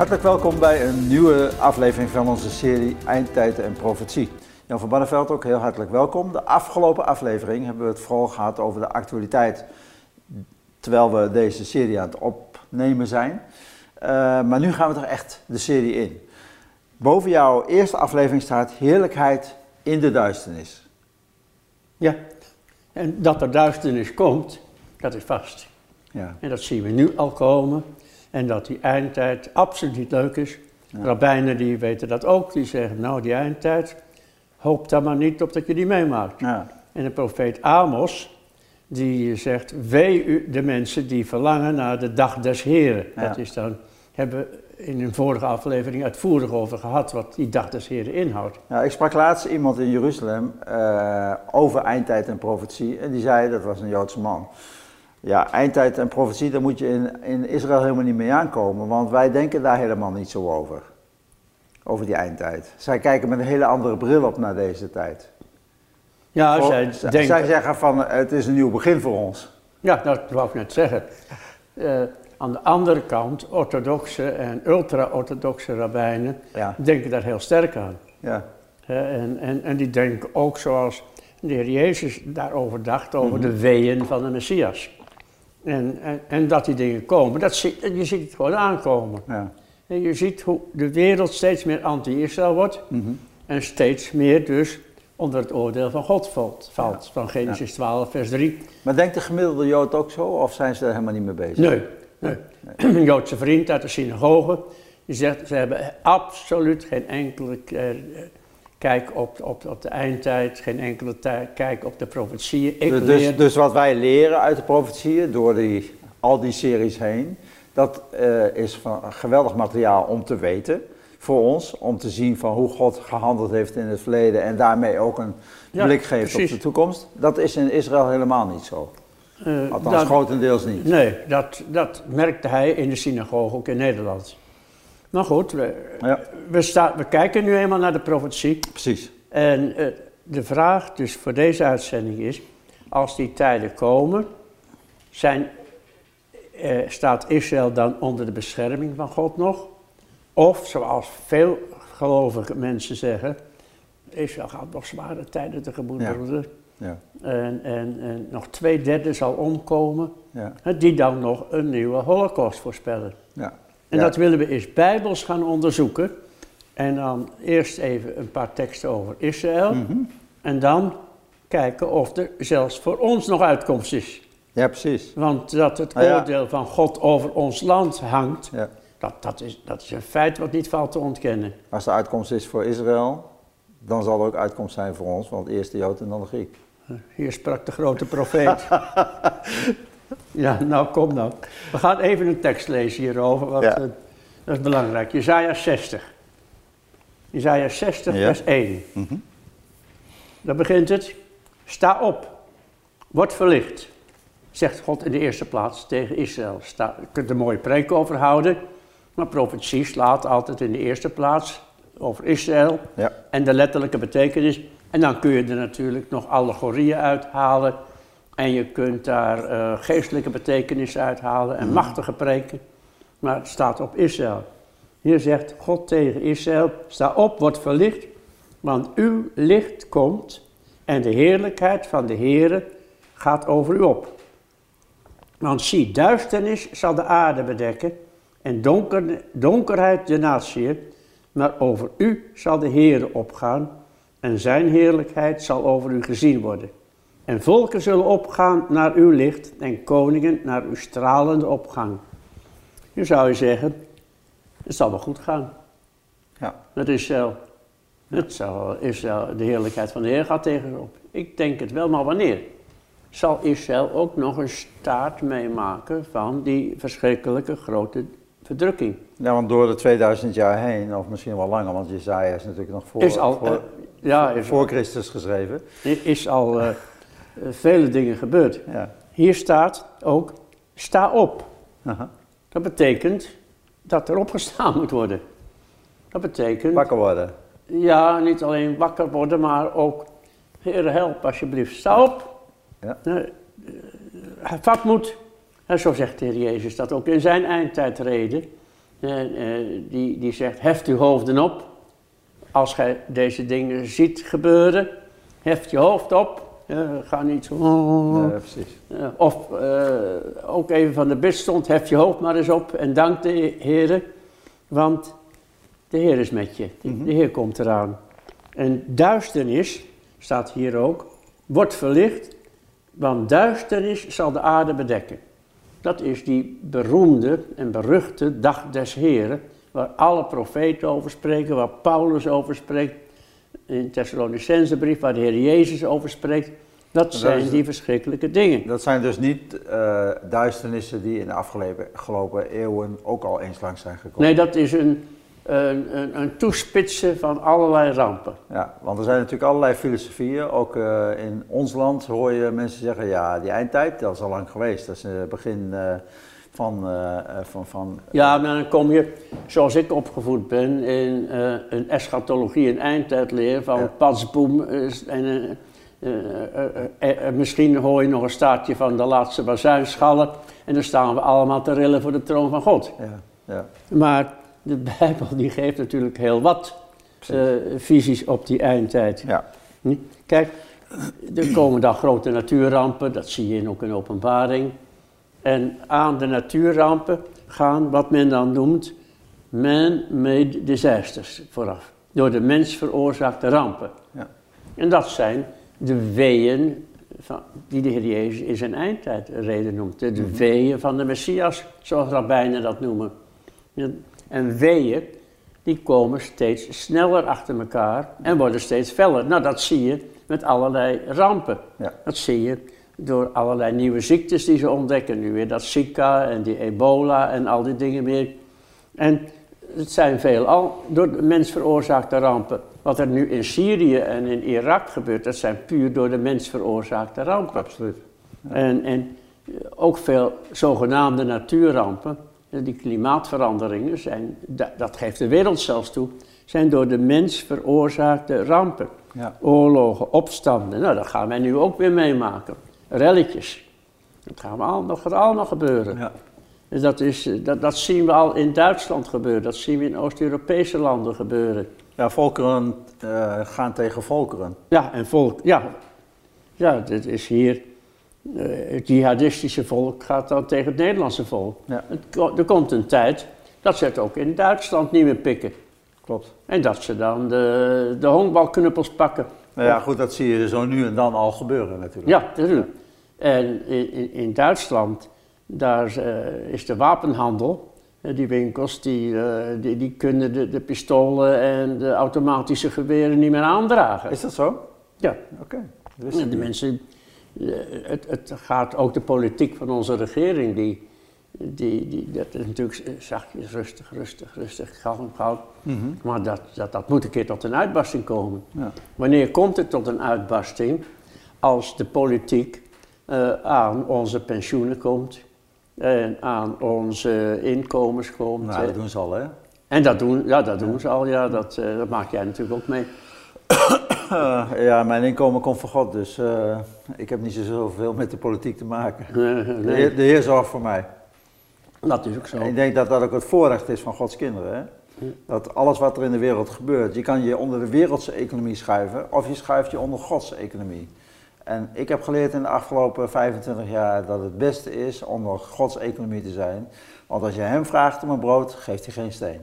Hartelijk welkom bij een nieuwe aflevering van onze serie Eindtijden en Profetie. Jan van Barneveld ook heel hartelijk welkom. De afgelopen aflevering hebben we het vooral gehad over de actualiteit terwijl we deze serie aan het opnemen zijn. Uh, maar nu gaan we toch echt de serie in. Boven jouw eerste aflevering staat heerlijkheid in de duisternis. Ja, en dat er duisternis komt, dat is vast. Ja. En dat zien we nu al komen. En dat die eindtijd absoluut niet leuk is. Ja. Rabbijnen die weten dat ook, die zeggen, nou die eindtijd, hoop daar maar niet op dat je die meemaakt. Ja. En de profeet Amos, die zegt, wee u de mensen die verlangen naar de dag des Heren. Dat is dan, hebben we in een vorige aflevering uitvoerig over gehad, wat die dag des Heren inhoudt. Ja, ik sprak laatst iemand in Jeruzalem uh, over eindtijd en profetie, en die zei, dat was een Joodse man, ja, eindtijd en profetie, daar moet je in, in Israël helemaal niet mee aankomen, want wij denken daar helemaal niet zo over. Over die eindtijd. Zij kijken met een hele andere bril op naar deze tijd. Ja, zij, denken... zij zeggen van het is een nieuw begin voor ons. Ja, dat wou ik net zeggen. Uh, aan de andere kant, orthodoxe en ultra-orthodoxe rabbijnen denken daar heel sterk aan. Ja. Uh, en, en, en die denken ook zoals de heer Jezus daarover dacht, over mm -hmm. de weeën van de Messias. En, en, en, dat die dingen komen, dat zie, je ziet het gewoon aankomen. Ja. En je ziet hoe de wereld steeds meer anti-Israël wordt mm -hmm. en steeds meer dus onder het oordeel van God valt. valt van Genesis 12, vers 3. Maar denkt de gemiddelde Jood ook zo, of zijn ze er helemaal niet mee bezig? Nee, nee. nee. Een Joodse vriend uit de synagoge, die zegt, ze hebben absoluut geen enkele kijk op, op, op de eindtijd, geen enkele kijk op de profetieën. Ik dus, leer... dus wat wij leren uit de profetieën, door die, al die series heen, dat uh, is van geweldig materiaal om te weten voor ons, om te zien van hoe God gehandeld heeft in het verleden en daarmee ook een blik geeft op de toekomst. Dat is in Israël helemaal niet zo. Uh, Althans, dat, grotendeels niet. Nee, dat, dat merkte hij in de synagoge ook in Nederland. Nou goed, we, ja. we, sta, we kijken nu eenmaal naar de profetie. Precies. En uh, de vraag dus voor deze uitzending is, als die tijden komen, zijn, uh, staat Israël dan onder de bescherming van God nog? Of, zoals veel gelovige mensen zeggen, Israël gaat nog zware tijden tegemoet ja. ja. En, en, en, nog twee derde zal omkomen, ja. die dan nog een nieuwe holocaust voorspellen. Ja. En dat willen we eerst bijbels gaan onderzoeken. En dan eerst even een paar teksten over Israël. Mm -hmm. En dan kijken of er zelfs voor ons nog uitkomst is. Ja, precies. Want dat het ah, oordeel van God over ons land hangt, ja. dat, dat, is, dat is een feit wat niet valt te ontkennen. Als de uitkomst is voor Israël, dan zal er ook uitkomst zijn voor ons, want eerst de Jood en dan de Griek. Hier sprak de grote profeet. Ja, nou kom dan. We gaan even een tekst lezen hierover, want ja. uh, dat is belangrijk. Jezaja 60. Jezaja 60, ja. vers 1. Mm -hmm. Dan begint het. Sta op, word verlicht, zegt God in de eerste plaats tegen Israël. Sta, je kunt er een mooie preek over houden, maar profetie slaat altijd in de eerste plaats over Israël ja. en de letterlijke betekenis. En dan kun je er natuurlijk nog allegorieën uithalen en je kunt daar uh, geestelijke betekenis uithalen en mm. machtige preken. Maar het staat op Israël. Hier zegt God tegen Israël: Sta op, word verlicht, want uw licht komt en de heerlijkheid van de Heere gaat over u op. Want zie, duisternis zal de aarde bedekken en donker, donkerheid de natie, maar over u zal de Heere opgaan en zijn heerlijkheid zal over u gezien worden. En volken zullen opgaan naar uw licht en koningen naar uw stralende opgang. Nu zou je zeggen, het zal wel goed gaan. Ja. Met Israël. Het zal, Israël, de heerlijkheid van de Heer gaat tegenop. Ik denk het wel, maar wanneer? Zal Israël ook nog een staat meemaken van die verschrikkelijke grote verdrukking? Ja, want door de 2000 jaar heen, of misschien wel langer, want Jezaja is natuurlijk nog voor, is al, voor, uh, ja, is voor Christus geschreven. Is al... Uh, vele dingen gebeurd. Ja. Hier staat ook, sta op. Aha. Dat betekent dat er opgestaan moet worden. Dat betekent... Wakker worden. Ja, niet alleen wakker worden, maar ook, Heer help alsjeblieft, sta op. Ja. Uh, vat moed. En zo zegt de Heer Jezus dat ook in zijn eindtijdreden. En, eh, die, die zegt, heft uw hoofden op. Als gij deze dingen ziet gebeuren, heft je hoofd op. ga niet zo... Ja, precies. of eh, ook even van de bidstond, hef je hoofd maar eens op en dank de Heer. Want de Heer is met je. Mhm. De Heer komt eraan. En duisternis, staat hier ook, wordt verlicht, want duisternis zal de aarde bedekken. Dat is die beroemde en beruchte dag des Heren, waar alle profeten over spreken, waar Paulus over spreekt, in de Thessalonicensebrief, waar de Heer Jezus over spreekt. Dat zijn die verschrikkelijke dingen. Dat zijn dus niet uh, duisternissen die in de afgelopen eeuwen ook al eens langs zijn gekomen. Nee, dat is een, een, een, een, toespitsen van allerlei rampen. Ja, want er zijn natuurlijk allerlei filosofieën. Ook uh, in ons land hoor je mensen zeggen, ja, die eindtijd, dat is al lang geweest. Dat is het begin uh, van, van, van... Ja, maar dan kom je, zoals ik opgevoed ben, in een eschatologie, een eindtijdleer van ja. Patsboom en... misschien hoor je nog een staartje van de laatste bazuinschallen en dan staan we allemaal te rillen voor de troon van God. Ja, ja. Maar de Bijbel die geeft natuurlijk heel wat visies op die eindtijd. Ja. Kijk, er komen dan grote natuurrampen, dat zie je ook in openbaring. En aan de natuurrampen gaan wat men dan noemt man-made disasters vooraf. Door de mens veroorzaakte rampen. Ja. En dat zijn de weeën van, die de Heer Jezus in zijn eindtijdreden noemt. De, de weeën van de Messias, zoals rabbijnen dat noemen. En weeën, die komen steeds sneller achter elkaar en worden steeds feller. Nou, dat zie je met allerlei rampen. Ja. Dat zie je door allerlei nieuwe ziektes die ze ontdekken. Nu weer dat Zika en die ebola en al die dingen meer. En het zijn veelal door de mens veroorzaakte rampen. Wat er nu in Syrië en in Irak gebeurt, dat zijn puur door de mens veroorzaakte rampen. Absoluut. Ja. En, en ook veel zogenaamde natuurrampen die klimaatveranderingen zijn, dat geeft de wereld zelfs toe, zijn door de mens veroorzaakte rampen. Ja. Oorlogen, opstanden, nou dat gaan wij nu ook weer meemaken. Relletjes. Dat, gaan we al, dat gaat allemaal gebeuren. Ja. Dus dat, is, dat, dat zien we al in Duitsland gebeuren, dat zien we in Oost-Europese landen gebeuren. Ja, volkeren uh, gaan tegen volkeren. Ja, en volk, ja. Ja, dit is hier uh, het jihadistische volk gaat dan tegen het Nederlandse volk. Ja. Het, er komt een tijd dat ze het ook in Duitsland niet meer pikken. Klopt. En dat ze dan de, de honkbalknuppels pakken. Nou ja, goed, dat zie je zo nu en dan al gebeuren natuurlijk. Ja, natuurlijk. En in, Duitsland, daar uh, is de wapenhandel. Die winkels, die, uh, die, die, kunnen de, de, pistolen en de automatische geweren niet meer aandragen. Is dat zo? Ja. Oké. Okay. De mensen het, het, gaat ook de politiek van onze regering, die, die, die, dat is natuurlijk zachtjes, rustig, rustig, rustig, kalm, kalm. Mm -hmm. Maar dat, dat, dat moet een keer tot een uitbarsting komen. Ja. Wanneer komt het tot een uitbarsting? Als de politiek uh, aan onze pensioenen komt en aan onze inkomens komt. Nou, dat doen ze al, hè? En dat doen, ja, dat doen ze al, ja, dat, uh, dat maak jij natuurlijk ook mee. Ja, mijn inkomen komt van God, dus uh, ik heb niet zoveel met de politiek te maken. Nee. De, heer, de Heer zorgt voor mij. Dat is ook zo. En ik denk dat dat ook het voorrecht is van Gods kinderen. Hè? Dat alles wat er in de wereld gebeurt, je kan je onder de wereldse economie schuiven of je schuift je onder Gods economie. En ik heb geleerd in de afgelopen 25 jaar dat het beste is onder Gods economie te zijn. Want als je hem vraagt om een brood, geeft hij geen steen.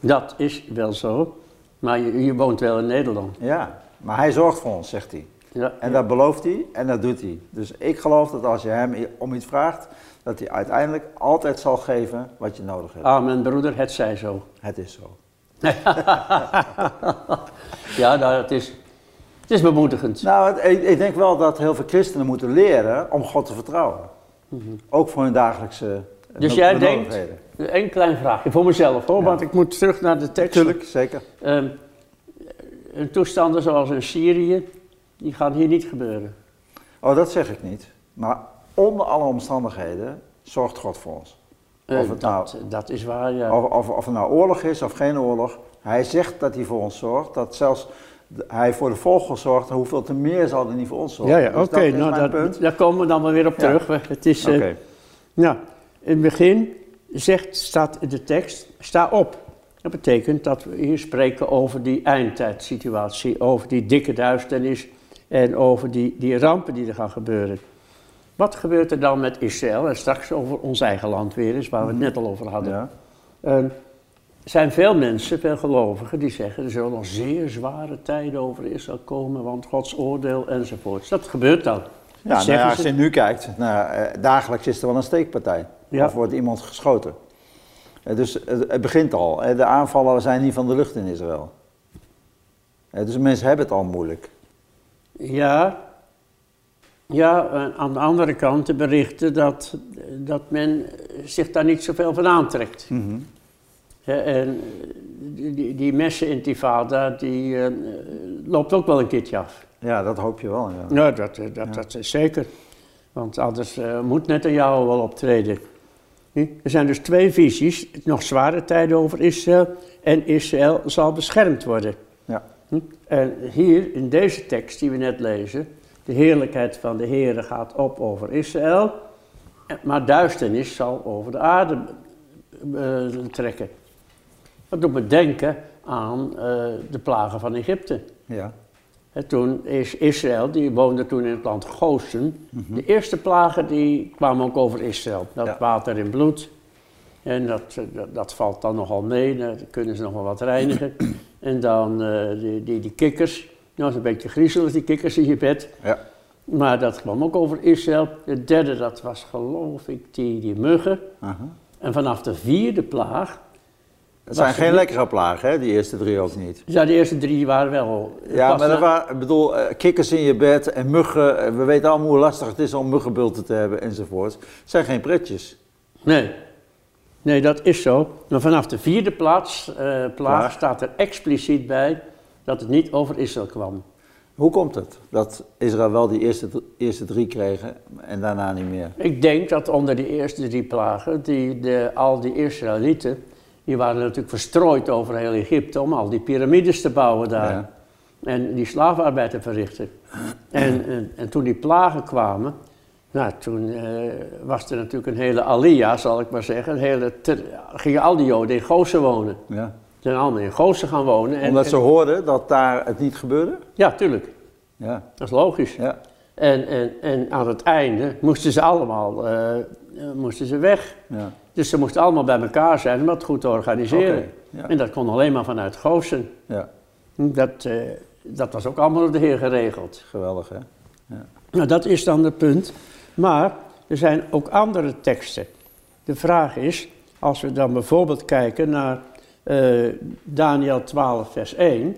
Dat is wel zo. Maar je, je, woont wel in Nederland. Ja, maar hij zorgt voor ons, zegt hij. Ja, En dat belooft hij en dat doet hij. Dus ik geloof dat als je hem om iets vraagt, dat hij uiteindelijk altijd zal geven wat je nodig hebt. Amen, broeder, het zij zo. Het is zo. ja, nou, het, is, het is bemoedigend. Nou, het- ik, ik denk wel dat heel veel christenen moeten leren om God te vertrouwen. Ook voor hun dagelijkse eh, Dus jij denkt, een klein vraagje voor mezelf hoor, Ja. want ik moet terug naar de tekst. Tuurlijk, zeker. Ehm, een toestanden zoals in Syrië, die gaan hier niet gebeuren. Oh, dat zeg ik niet. Maar onder alle omstandigheden zorgt God voor ons. Eh, Of het nou- dat, dat is waar, ja. Of, of, of er nou oorlog is of geen oorlog. Hij zegt dat hij voor ons zorgt. Dat zelfs hij voor de vogels zorgt. Hoeveel te meer zal hij niet voor ons zorgen. ja, ja, Dus oké, nou, mijn dat, punt. daar komen we dan wel weer op Ja. terug. Het is, eh, Oké. ja, in het begin zegt, staat in de tekst, sta op. Dat betekent dat we hier spreken over die eindtijdsituatie, over die dikke duisternis en over die, die rampen die er gaan gebeuren. Wat gebeurt er dan met Israël? En straks over ons eigen land weer eens, waar we het net al over hadden. Ja. er zijn veel mensen, veel gelovigen, die zeggen er zullen nog zeer zware tijden over Israël komen, want Gods oordeel enzovoort. Dat gebeurt dan. Ja, nou ja, als je nu kijkt, nou, eh, dagelijks is er wel een steekpartij. Of wordt iemand geschoten. Eh, dus het begint al. De aanvallen zijn niet van de lucht in Israël. Dus mensen hebben het al moeilijk. Ja, ja, aan de andere kant de berichten dat, dat men zich daar niet zoveel van aantrekt. Mm en die, die messenintifada, die uh, loopt ook wel een keertje af. Ja, dat hoop je wel. Ja, ja dat, dat, dat is zeker. Want anders uh, moet jou wel optreden. Er zijn dus twee visies. Nog zware tijden over Israël. En Israël zal beschermd worden. Ja. En hier in deze tekst die we net lezen. De heerlijkheid van de Heer gaat op over Israël. Maar duisternis zal over de aarde uh, trekken. Dat doet me denken aan uh, de plagen van Egypte. Ja. En toen is Israël, die woonde toen in het land Gozen. Mm De eerste plagen die kwamen ook over Israël. Dat water in bloed. En dat, dat, dat, valt dan nogal mee, dan kunnen ze nog wel wat reinigen. en dan uh, die, die, die, kikkers. Nou, is een beetje griezelig, die kikkers in je bed. Ja. Maar dat kwam ook over Israël. De derde, dat was geloof ik die, die muggen. En vanaf de vierde plaag het zijn geen lekkere plagen, hè? Die eerste drie ook niet. Ja, de eerste drie waren wel. Ja, maar dat waren, ik bedoel, eh, kikkers in je bed en muggen. Eh, we weten allemaal hoe lastig het is om muggenbulten te hebben enzovoort. Het zijn geen pretjes. Nee. Nee, dat is zo. Maar vanaf de vierde plaats, uh, plaag staat er expliciet bij dat het niet over Israël kwam. Hoe komt het dat Israël wel die eerste, eerste drie kregen en daarna niet meer? Ik denk dat onder die eerste drie plagen, die, de, al die Israëlieten die waren natuurlijk verstrooid over heel Egypte om al die piramides te bouwen daar. En die slavenarbeid te verrichten. En, en, en, toen die plagen kwamen, nou, toen uh, was er natuurlijk een hele alia, zal ik maar zeggen. Een hele gingen al die Joden in Gozen wonen. Ja. Ze zijn allemaal in Gozen gaan wonen. En, Omdat ze hoorden dat daar het niet gebeurde? Ja, tuurlijk. Ja. Dat is logisch. Ja. En, en, en aan het einde moesten ze allemaal uh, moesten ze weg. Ja. Dus ze moesten allemaal bij elkaar zijn om dat goed te organiseren. En dat kon alleen maar vanuit Goosen. Ja. Dat, uh, dat was ook allemaal door de Heer geregeld. Geweldig, hè? Ja. Nou, dat is dan het punt. Maar er zijn ook andere teksten. De vraag is, als we dan bijvoorbeeld kijken naar uh, Daniel 12, vers 1.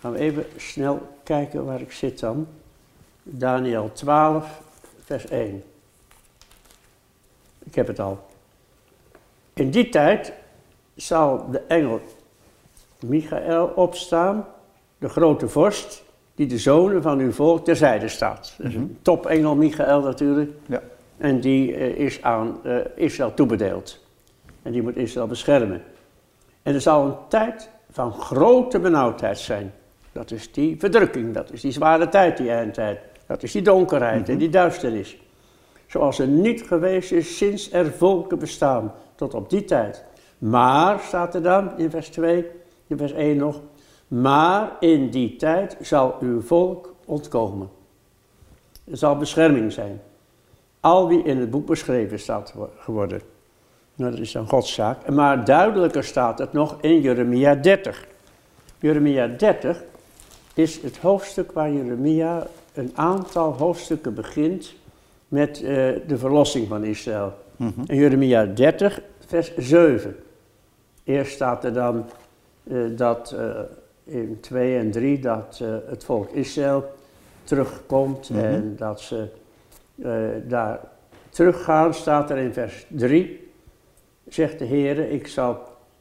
Gaan we even snel kijken waar ik zit dan. Daniel 12, vers 1. Ik heb het al. In die tijd zal de engel Michael opstaan, de grote vorst, die de zonen van uw volk terzijde staat. Een mhm. topengel Michael natuurlijk. Ja. En die uh, is aan uh, Israël toebedeeld. En die moet Israël beschermen. En er zal een tijd van grote benauwdheid zijn. Dat is die verdrukking, dat is die zware tijd, die eindtijd. Dat is die donkerheid en mhm. die duisternis zoals er niet geweest is sinds er volken bestaan, tot op die tijd. Maar, staat er dan in vers 2, in vers 1 nog, maar in die tijd zal uw volk ontkomen. Er zal bescherming zijn. Al wie in het boek beschreven staat geworden. Nou, dat is dan Godszaak. Maar duidelijker staat het nog in Jeremia 30. Jeremia 30 is het hoofdstuk waar Jeremia een aantal hoofdstukken begint met uh, de verlossing van Israël. Mm In Jeremia 30, vers 7. Eerst staat er dan uh, dat uh, in 2 en 3 dat het volk Israël terugkomt mm -hmm. en dat ze daar teruggaan, staat er in vers 3. Zegt de Heer, ik zal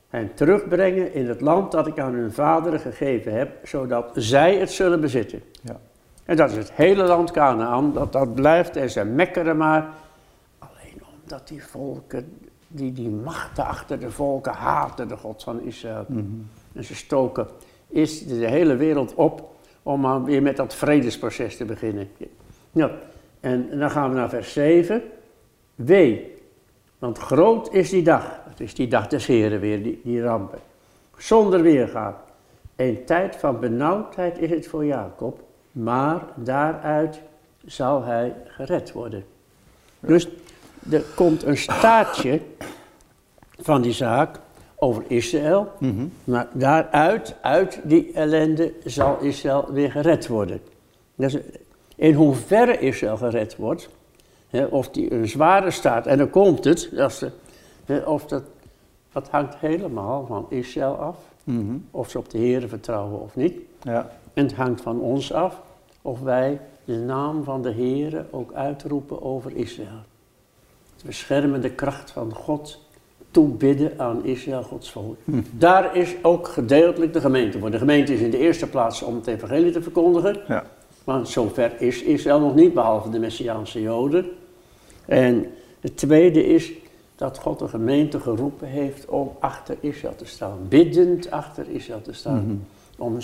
hen terugbrengen in het land dat ik aan hun vaderen gegeven heb, zodat zij het zullen bezitten. Ja. En dat is het hele land Canaan, dat dat blijft en ze mekkeren maar. Alleen omdat die volken, die, die machten achter de volken haten de God van Israël. Mhm. En ze stoken is de hele wereld op om maar weer met dat vredesproces te beginnen. Ja, en dan gaan we naar vers 7. Wee, Want groot is die dag, het is die dag des Heren weer, die, die rampen. Zonder weergaan. Een tijd van benauwdheid is het voor Jacob, maar daaruit zal hij gered worden. Dus er komt een staartje van die zaak over Israël, maar daaruit, uit die ellende, zal Israël weer gered worden. Dus in hoeverre Israël gered wordt, hè, of die een zware staat, en dan komt het, de, hè, of dat, dat hangt helemaal van Israël af, Mhm. of ze op de Heer vertrouwen of niet. Ja. En het hangt van ons af of wij de naam van de Heer ook uitroepen over Israël. De beschermende kracht van God toebidden aan Israël, Gods volk. Daar is ook gedeeltelijk de gemeente voor. De gemeente is in de eerste plaats om het evangelie te verkondigen. Ja. Want zover is Israël nog niet, behalve de Messiaanse Joden. En het tweede is dat God de gemeente geroepen heeft om achter Israël te staan. Biddend achter Israël te staan. Om,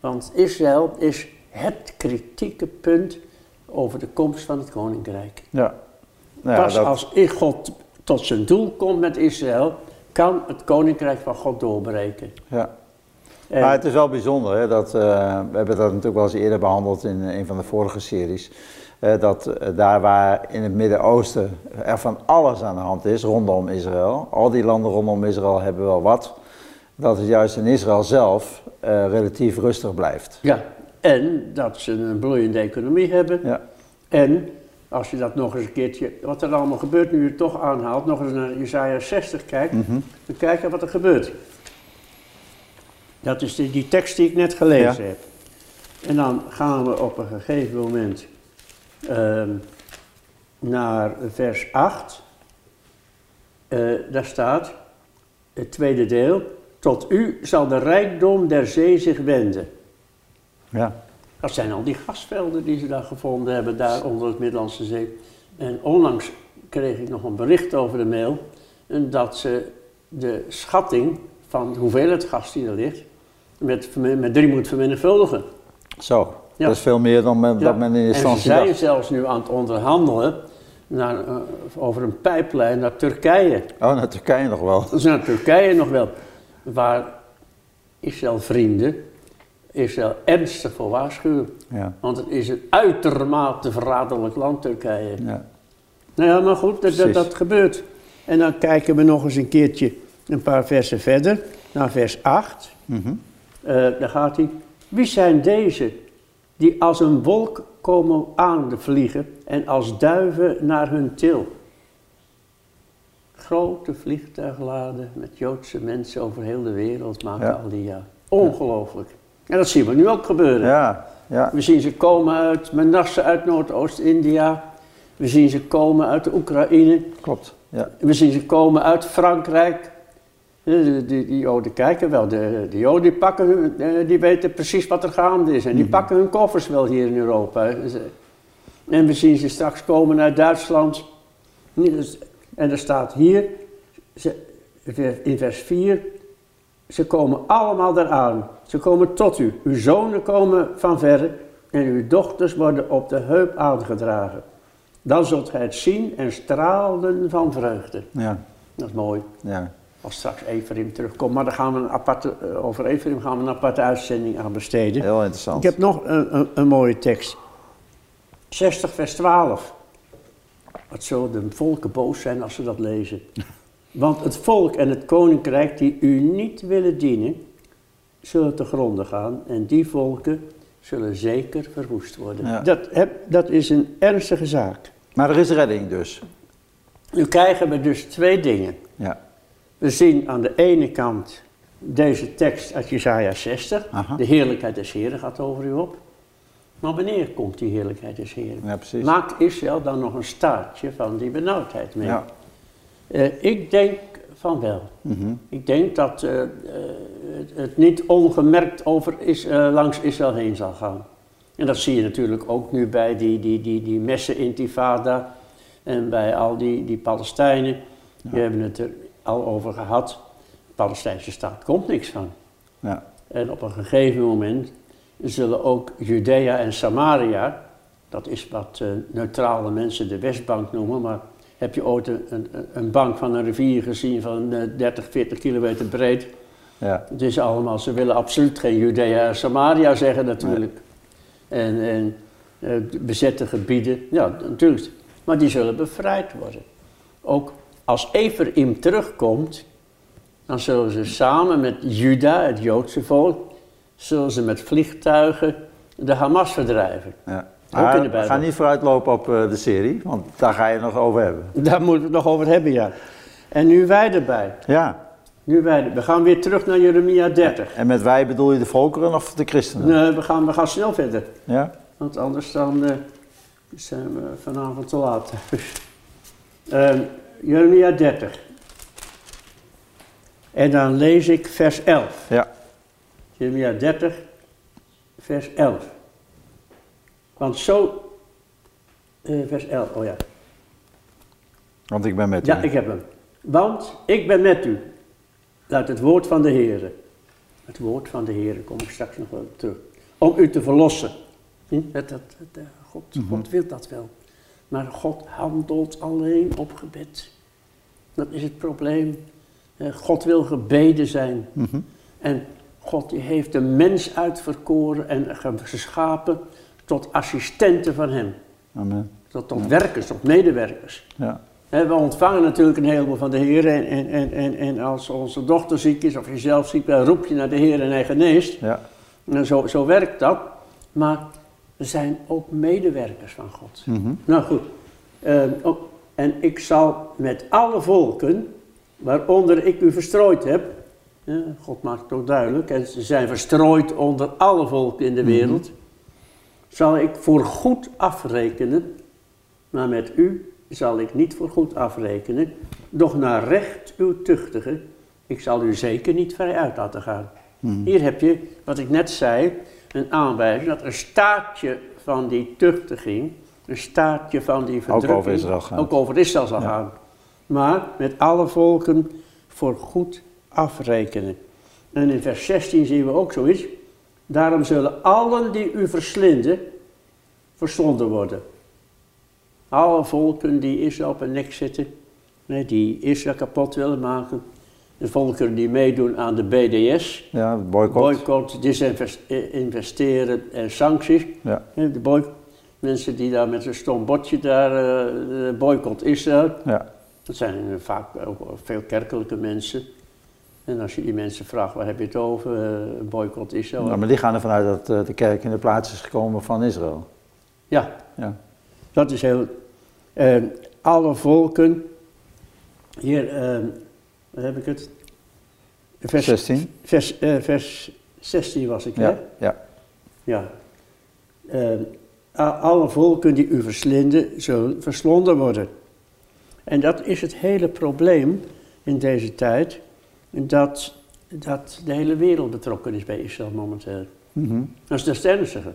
want Israël is het kritieke punt over de komst van het koninkrijk. Ja. Nou ja, Pas dat- als God tot zijn doel komt met Israël, kan het koninkrijk van God doorbreken. ja. En- Maar het is wel bijzonder, hè, dat, eh, we hebben dat natuurlijk wel eens eerder behandeld in een van de vorige series. eh, dat eh, daar waar in het Midden-Oosten er van alles aan de hand is rondom Israël, al die landen rondom Israël hebben wel wat, dat het juist in Israël zelf eh, relatief rustig blijft. ja, en dat ze een bloeiende economie hebben. Ja, En als je dat nog eens een keertje, wat er allemaal gebeurt nu je het toch aanhaalt, nog eens naar Isaiah 60 kijkt, Mhm. dan kijk je wat er gebeurt. Dat is die, die tekst die ik net gelezen heb. En dan gaan we op een gegeven moment ehm, naar vers 8. Eh, daar staat, het tweede deel, tot u zal de rijkdom der zee zich wenden. ja, Dat zijn al die gasvelden die ze daar gevonden hebben, daar onder het Middellandse Zee. En onlangs kreeg ik nog een bericht over de mail en dat ze de schatting van de hoeveelheid gas die er ligt met, met drie moet vermenigvuldigen. zo. Ja. Dat is veel meer dan men, dat men in en ze instantie zijn dacht. zelfs nu aan het onderhandelen naar, eh, over een pijplijn naar Turkije. Oh, naar Turkije nog wel. Is naar Turkije nog wel, waar Israël vrienden Israël ernstig voor waarschuwen. Ja, Want het is een uitermate verraderlijk land, Turkije. ja. Nou ja, maar goed, dat, dat, gebeurt. En dan kijken we nog eens een keertje een paar versen verder, naar vers 8. Mhm. Eh, daar gaat hij. Wie zijn deze die als een wolk komen aanvliegen en als duiven naar hun til? Grote vliegtuigladen met Joodse mensen over heel de wereld maken Ja. al die jaar. Ongelooflijk. En dat zien we nu ook gebeuren. ja, ja. We zien ze komen uit Manasse uit Noordoost-India. We zien ze komen uit de Oekraïne. klopt. Ja. We zien ze komen uit Frankrijk. De, de, die- die Joden kijken wel. De, de Joden die, pakken hun, eh, die weten precies wat er gaande is. En die pakken hun koffers wel hier in Europa. Dus, eh, En we zien ze straks komen uit Duitsland. En er staat hier, ze- in vers 4, ze komen allemaal eraan. Ze komen tot u. Uw zonen komen van verre en uw dochters worden op de heup aangedragen. Dan zult gij het zien en stralen van vreugde. Ja, Dat is mooi. ja. Als straks Ephraim terugkomt. Maar daar gaan we een aparte, eh, over Ephraim gaan we een aparte uitzending aan besteden. Heel interessant. Ik heb nog een, een, een mooie tekst. 60 vers 12. Wat zullen de volken boos zijn als ze dat lezen. Want het volk en het koninkrijk die u niet willen dienen, zullen te gronden gaan. En die volken zullen zeker verwoest worden. Ja. Dat, heb, dat is een ernstige zaak. Maar er is redding dus. Nu krijgen we dus twee dingen. Ja, We zien aan de ene kant deze tekst uit Jesaja 60. Aha. De heerlijkheid des Heren gaat over u op. Maar wanneer komt die heerlijkheid des Heren? ja precies. Maakt Israël dan nog een staartje van die benauwdheid mee? Ja. Eh, ik denk van wel. Mhm. Ik denk dat eh, eh, het, het niet ongemerkt over is, langs Israël heen zal gaan. En dat zie je natuurlijk ook nu bij die, die, die, die messen-intifada en bij al die, die Palestijnen. We hebben het er al over gehad. De Palestijnse staat komt niks van. Ja. En op een gegeven moment zullen ook Judea en Samaria, dat is wat eh, neutrale mensen de Westbank noemen, maar heb je ooit een, een, een bank van een rivier gezien van uh, 30, 40 kilometer breed? Ja. Het is allemaal, ze willen absoluut geen Judea en Samaria zeggen natuurlijk. En, en eh, bezette gebieden, ja natuurlijk. Maar die zullen bevrijd worden. Ook als Ephraim terugkomt, dan zullen ze samen met Juda, het Joodse volk, zullen ze met vliegtuigen de Hamas verdrijven. Ja. Ook in de Maar Bijbel. ga niet vooruitlopen op eh, de serie, want daar ga je het nog over hebben. Daar moeten we het nog over hebben, ja. En nu wij erbij. Ja, Nu wij We gaan weer terug naar Jeremia 30. en met wij bedoel je de volkeren of de christenen? Nee, we gaan, we gaan snel verder. Ja? Want anders dan eh, zijn we vanavond te laat. Ehm, Jeremia 30. En dan lees ik vers 11. Ja. Jeremia 30, vers 11. Want zo... eh, vers 11, oh ja. Want ik ben met u. Ja, ik heb hem. Want ik ben met u. Uit het woord van de Heer. Het woord van de Heer, kom ik straks nog wel op terug. Om u te verlossen. Hm? Dat, dat, dat, eh, God, God wil dat wel. Maar God handelt alleen op gebed. Dat is het probleem. Eh, God wil gebeden zijn. Mhm. En God die heeft de mens uitverkoren en geschapen tot assistenten van hem. Amen. Tot, tot werkers, tot medewerkers. Ja. We ontvangen natuurlijk een heleboel van de Heer. En, en, en, en, als onze dochter ziek is of je zelf ziek bent, roep je naar de Heer en hij geneest. Ja. En zo, zo werkt dat. Maar we zijn ook medewerkers van God. Mhm. Nou goed. Ehm, ook- en ik zal met alle volken, waaronder ik u verstrooid heb. God maakt het ook duidelijk. En ze zijn verstrooid onder alle volken in de wereld. Zal ik voor goed afrekenen. Maar met u zal ik niet voor goed afrekenen. Doch naar recht uw tuchtige. Ik zal u zeker niet vrij uit laten gaan. Mhm. Hier heb je, wat ik net zei, een aanwijzing dat een staartje van die tuchtiging, een staartje van die verdrukking, over Israël gaat. ook over Israël zal Ja. gaan. Maar met alle volken voor goed afrekenen. En in vers 16 zien we ook zoiets. Daarom zullen allen die u verslinden, verslonden worden. Alle volken die Israël op hun nek zitten, die Israël kapot willen maken. De volkeren die meedoen aan de BDS, Ja, boycott. boycott, disinvesteren en sancties. Ja. De boy mensen die daar met een stom bordje daar eh, boycott Israël. Ja. Dat zijn eh, vaak ook veel kerkelijke mensen. En als je die mensen vraagt, waar heb je het over? Eh, boycott Israël. Nou, maar die gaan ervan uit dat eh, de kerk in de plaats is gekomen van Israël. Ja, Ja. dat is heel... eh, alle volken... Hier, eh, waar heb ik het? Vers, 16. vers, eh, vers 16 was ik, hè? Ja. Ja. Ja. Eh, a- alle volken die u verslinden, zullen verslonden worden. En dat is het hele probleem in deze tijd, dat, dat de hele wereld betrokken is bij Israël momenteel. Mhm. Dat is des ernstige.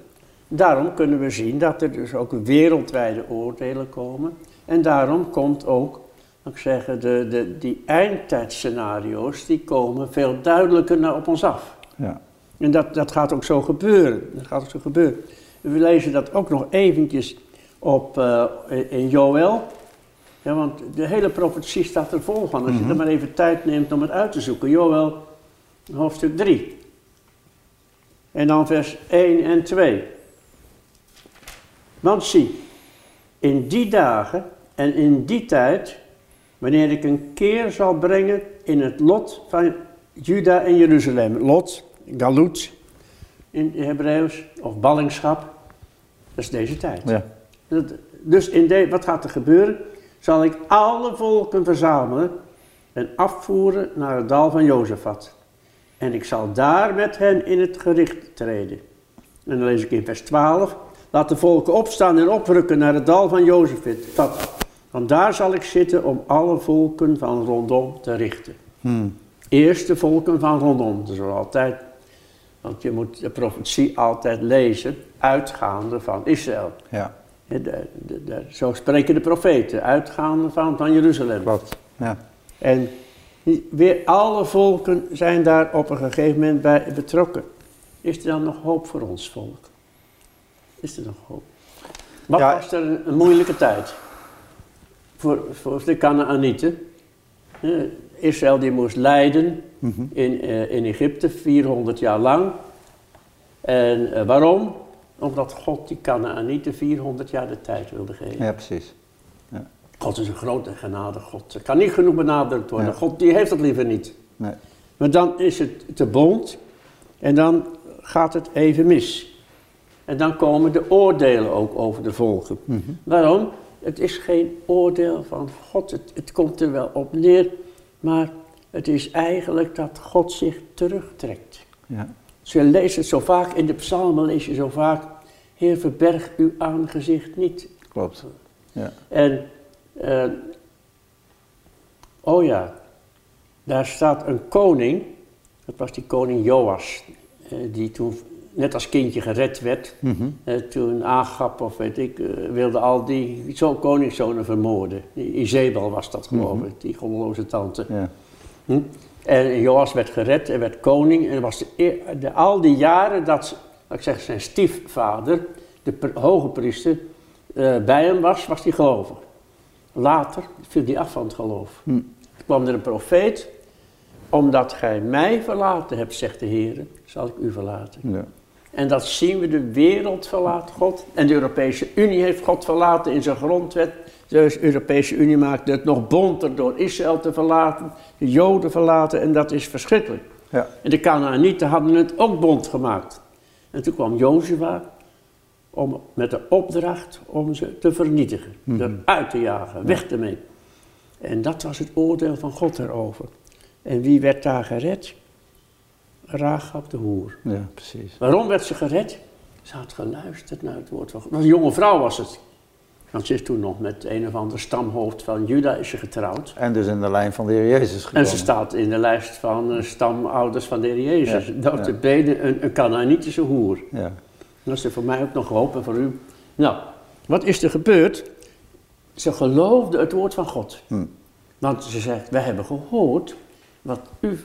Daarom kunnen we zien dat er dus ook wereldwijde oordelen komen. En daarom komt ook, ik zeggen, de, de, die eindtijdscenario's, die komen veel duidelijker naar op ons af. Ja. En dat, dat gaat ook zo gebeuren. Dat gaat ook zo gebeuren. We lezen dat ook nog eventjes op, eh, in Joël. Ja, want de hele profetie staat er vol van. Als je er maar even tijd neemt om het uit te zoeken. Joël, hoofdstuk 3. En dan vers 1 en 2. Want zie, in die dagen en in die tijd, wanneer ik een keer zal brengen in het lot van Juda en Jeruzalem. Lot, galut in het Hebreeuws, of ballingschap, dat is deze tijd. Ja. Dat- Dus in de, wat gaat er gebeuren? Zal ik alle volken verzamelen en afvoeren naar het dal van Jozefat. En ik zal daar met hen in het gericht treden. En dan lees ik in vers 12. Laat de volken opstaan en oprukken naar het dal van Jozefat. Want daar zal ik zitten om alle volken van rondom te richten. Hmm. Eerst de volken van rondom. Dat is altijd. Want je moet de profetie altijd lezen, uitgaande van Israël. Ja. De, de, de- zo spreken de profeten, uitgaande van, van Jeruzalem. Klopt. Ja. En weer alle volken zijn daar op een gegeven moment bij betrokken. Is er dan nog hoop voor ons volk? Is er nog hoop? Wat Ja. was er een, een moeilijke tijd? voor, voor de Canaanieten. Israël die moest lijden Mhm. in, eh, in Egypte 400 jaar lang. En eh, waarom? Omdat God die Canaanieten 400 jaar de tijd wilde geven. Ja, precies. God is een grote genade God. Dat kan niet genoeg benadrukt worden. Ja. God die heeft dat liever niet. Nee. Maar dan is het te bond en dan gaat het even mis. En dan komen de oordelen ook over de volken. Mhm. Waarom? Het is geen oordeel van God. Het, het komt er wel op neer, maar het is eigenlijk dat God zich terugtrekt. Ja. Je leest het zo vaak, in de psalmen lees je zo vaak, Heer verberg uw aangezicht niet. Klopt. Ja. En, eh, oh ja, daar staat een koning, dat was die koning Joas, eh, die toen net als kindje gered werd. Mhm. Eh, toen Agap of weet ik, wilde al die zo koningszonen vermoorden. Izebel was dat geloof ik, die goddeloze tante. Ja. Hm? En Joas werd gered en werd koning. En was de, al die jaren dat, ik zeg, zijn stiefvader, de hoge priester, eh, bij hem was, was hij gelovig. Later viel hij af van het geloof. Hm. Toen kwam er een profeet, omdat gij mij verlaten hebt, zegt de Heer, zal ik u verlaten. Ja. En dat zien we, de wereld verlaat God. En de Europese Unie heeft God verlaten in zijn grondwet. Dus de Europese Unie maakte het nog bonter door Israël te verlaten, de Joden verlaten en dat is verschrikkelijk. Ja. En de Canaanieten hadden het ook bond gemaakt. En toen kwam Jozua om, met de opdracht om ze te vernietigen, eruit te jagen, weg ermee. En dat was het oordeel van God erover. En wie werd daar gered? Rahab de hoer. ja, precies. Waarom werd ze gered? Ze had geluisterd naar het woord van God. Een jonge vrouw was het. Want ze is toen nog met een of ander stamhoofd van Juda is ze getrouwd. En dus in de lijn van de Heer Jezus gekomen. En ze staat in de lijst van eh, stamouders van de Heer Jezus. Ja, Dat de een, een Canaanitische hoer. Ja. Dat is er voor mij ook nog hoop en voor u. Nou, wat is er gebeurd? Ze geloofde het woord van God. Hm. Want ze zegt, wij hebben gehoord wat u,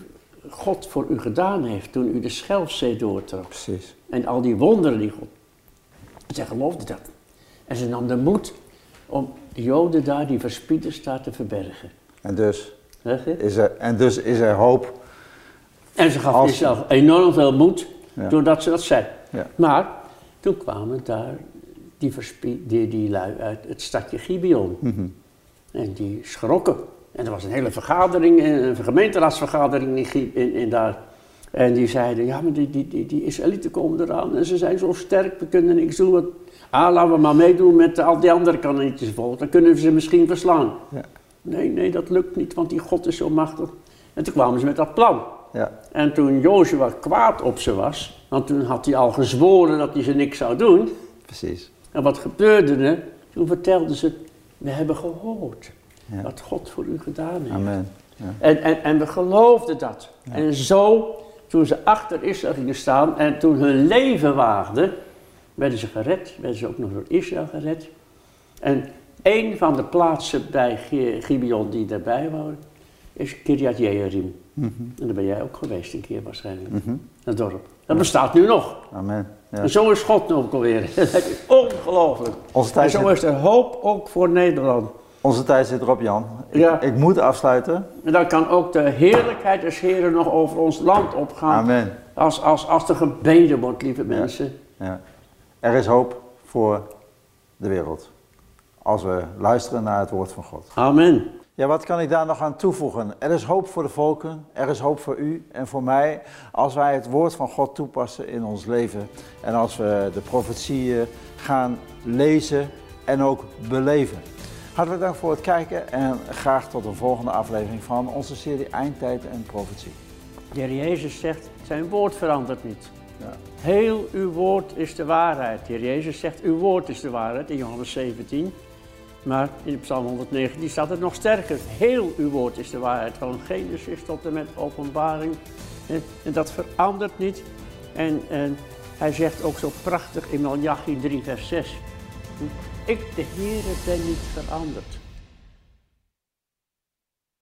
God voor u gedaan heeft toen u de Schelfzee doortrok. Precies. En al die wonderen die God. Zij geloofde dat. En ze nam de moed om de Joden daar, die verspieders daar te verbergen. En dus is er, en dus is er hoop. En ze gaf Als- zichzelf enorm veel moed Ja. doordat ze dat zei. Ja. Maar toen kwamen daar die, die, die lui uit het stadje Gibeon. Mhm. En die schrokken. En er was een hele vergadering, een gemeenteraadsvergadering in, in daar. En die zeiden, ja, maar die, die, die, die Israëlieten komen eraan en ze zijn zo sterk, we kunnen niks doen. Want, ah, laten we maar meedoen met al die andere Canaanitische volk, dan kunnen we ze misschien verslaan. Ja. Nee, nee, dat lukt niet, want die God is zo machtig. En toen kwamen ze met dat plan. Ja. En toen Jozua kwaad op ze was, want toen had hij al gezworen dat hij ze niks zou doen. Precies. En wat gebeurde er? Toen vertelden ze, we hebben gehoord Ja. wat God voor u gedaan heeft. Amen. Ja. En, en, en we geloofden dat. En zo, toen ze achter Israël gingen staan en toen hun leven waagden, werden ze gered. Werden ze ook nog door Israël gered. En een van de plaatsen bij Gi- Gibeon die daarbij waren, is Kiryat Jearim. Mhm. En daar ben jij ook geweest een keer waarschijnlijk. Mhm. Dat dorp. Dat bestaat nu nog. Amen. Ja. En zo is God ook alweer. Dat is ongelooflijk. En zo is er hoop ook voor Nederland. Onze tijd zit erop, Jan. Ik, Ja. ik moet afsluiten. En dan kan ook de heerlijkheid des Heren nog over ons land opgaan. Amen. Als, als, als er gebeden wordt, lieve mensen. Ja. Er is hoop voor de wereld. Als we luisteren naar het woord van God. Amen. Ja, wat kan ik daar nog aan toevoegen? Er is hoop voor de volken, er is hoop voor u en voor mij als wij het woord van God toepassen in ons leven en als we de profetieën gaan lezen en ook beleven. Hartelijk dank voor het kijken en graag tot een volgende aflevering van onze serie Eindtijd en Profetie. De Heer Jezus zegt, zijn woord verandert niet. Ja. Heel uw woord is de waarheid. De Heer Jezus zegt, uw woord is de waarheid in Johannes 17. Maar in Psalm 119 staat het nog sterker. Heel uw woord is de waarheid. Van Genesis tot en met openbaring. En, en dat verandert niet. En, en hij zegt ook zo prachtig in Malachi 3 vers 6. Ik, de Heere, ben niet veranderd.